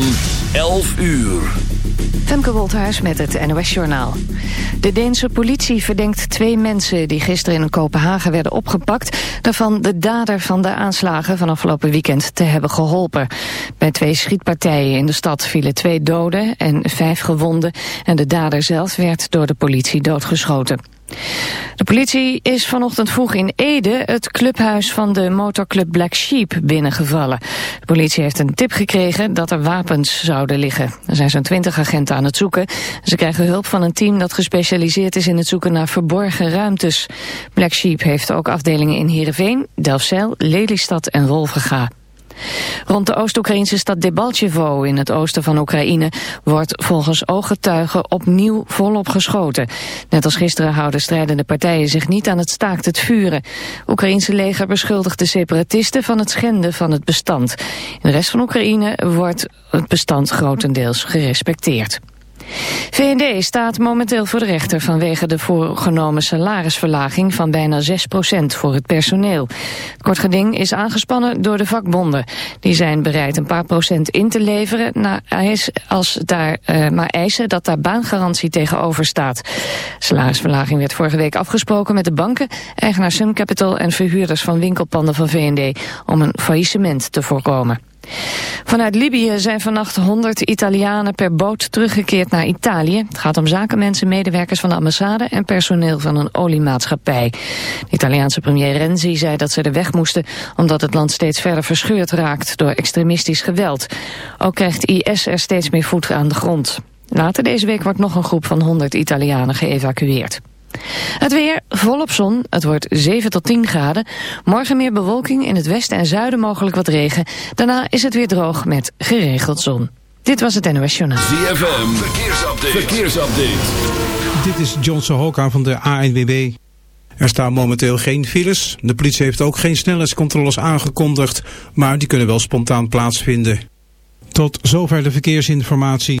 van 11 uur. Femke Wolthuis met het NOS-journaal. De Deense politie verdenkt twee mensen die gisteren in Kopenhagen werden opgepakt... daarvan de dader van de aanslagen van afgelopen weekend te hebben geholpen. Bij twee schietpartijen in de stad vielen twee doden en vijf gewonden... en de dader zelf werd door de politie doodgeschoten. De politie is vanochtend vroeg in Ede het clubhuis van de motorclub Black Sheep binnengevallen. De politie heeft een tip gekregen dat er wapens zouden liggen. Er zijn zo'n twintig agenten aan het zoeken. Ze krijgen hulp van een team dat gespecialiseerd is in het zoeken naar verborgen ruimtes. Black Sheep heeft ook afdelingen in Heerenveen, Delfzijl, Lelystad en Wolvenga. Rond de Oost-Oekraïnse stad Debaltjevo in het oosten van Oekraïne wordt volgens ooggetuigen opnieuw volop geschoten. Net als gisteren houden strijdende partijen zich niet aan het staakt het vuren. Oekraïense leger beschuldigt de separatisten van het schenden van het bestand. In de rest van Oekraïne wordt het bestand grotendeels gerespecteerd. VND staat momenteel voor de rechter vanwege de voorgenomen salarisverlaging van bijna 6% voor het personeel. Het kortgeding is aangespannen door de vakbonden. Die zijn bereid een paar procent in te leveren, als daar, maar eisen dat daar baangarantie tegenover staat. Salarisverlaging werd vorige week afgesproken met de banken, eigenaar Sun Capital en verhuurders van winkelpanden van VND om een faillissement te voorkomen. Vanuit Libië zijn vannacht 100 Italianen per boot teruggekeerd naar Italië. Het gaat om zakenmensen, medewerkers van de ambassade en personeel van een oliemaatschappij. De Italiaanse premier Renzi zei dat ze er weg moesten omdat het land steeds verder verscheurd raakt door extremistisch geweld. Ook krijgt IS er steeds meer voet aan de grond. Later deze week wordt nog een groep van 100 Italianen geëvacueerd. Het weer volop zon. Het wordt 7 tot 10 graden. Morgen meer bewolking in het westen en zuiden mogelijk wat regen. Daarna is het weer droog met geregeld zon. Dit was het NOS Journaal. ZFM, verkeersupdate. verkeersupdate. Dit is John Sohoka van de ANWB. Er staan momenteel geen files. De politie heeft ook geen snelheidscontroles aangekondigd. Maar die kunnen wel spontaan plaatsvinden. Tot zover de verkeersinformatie.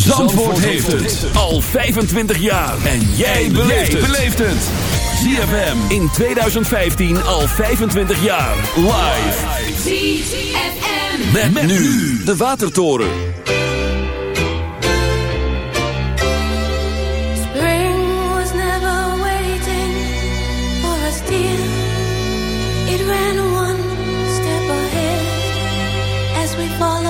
Zandvoort, heeft het al 25 jaar. En jij beleeft het. ZFM in 2015 al 25 jaar. Live. ZFM. Met, met nu de Watertoren. Spring was never waiting for us dear. It ran one step ahead as we followed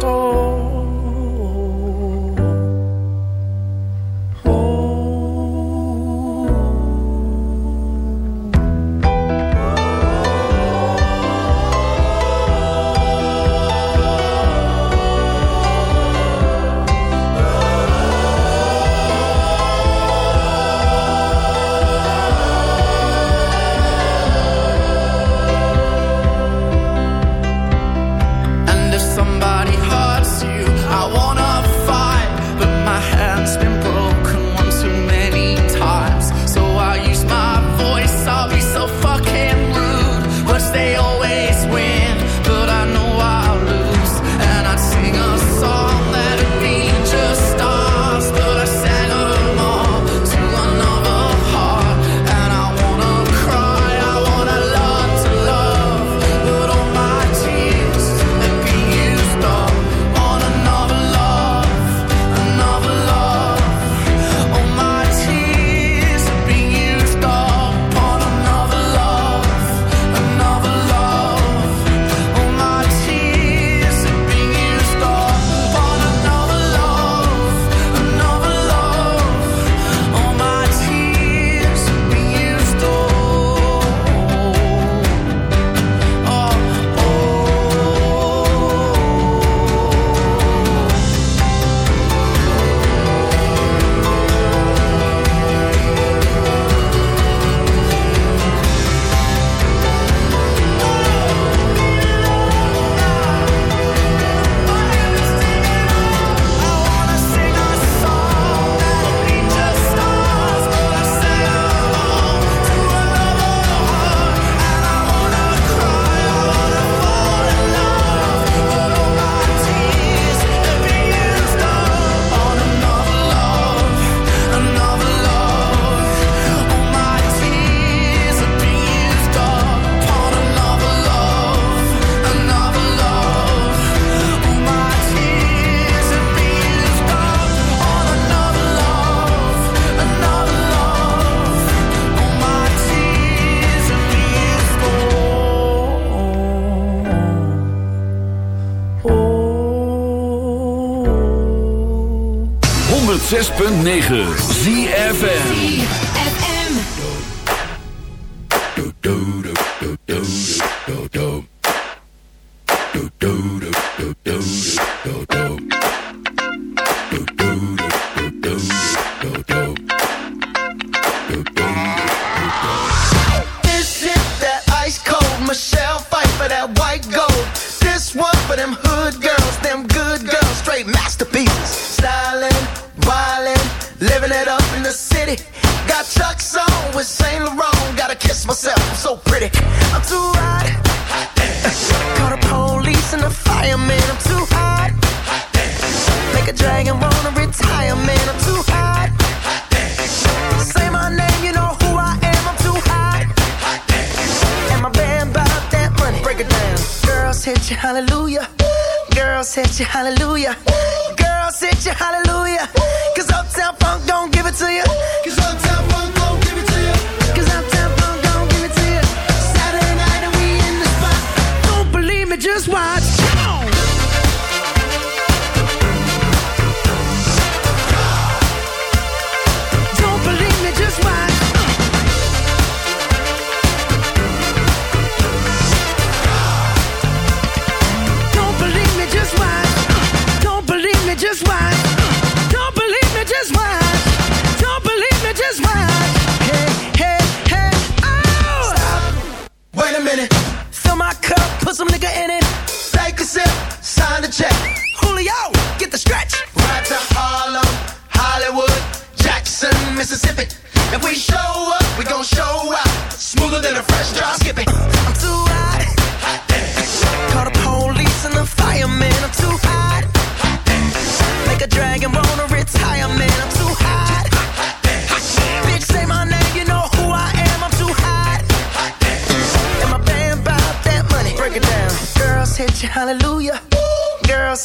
Oh. 106.9 the. I'm too hot. Make a dragon wanna retire, man. I'm too hot. Say my name, you know who I am. I'm too hot. And my band that money. Break it down. Girls hit you, hallelujah. Girls hit you, hallelujah. Girls hit you, hallelujah. Cause Uptown Funk don't give it to you. Cause Uptown minute. Fill my cup, put some nigga in it. Take a sip, sign the check. Julio, get the stretch. Right to Harlem, Hollywood, Jackson, Mississippi. If we show up, we gon' show out. Smoother than a fresh drop. Skip it.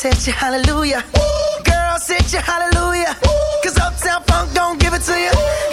hit you hallelujah. Ooh. Girl, sit you hallelujah. Ooh. Cause Uptown Funk don't give it to you. Ooh.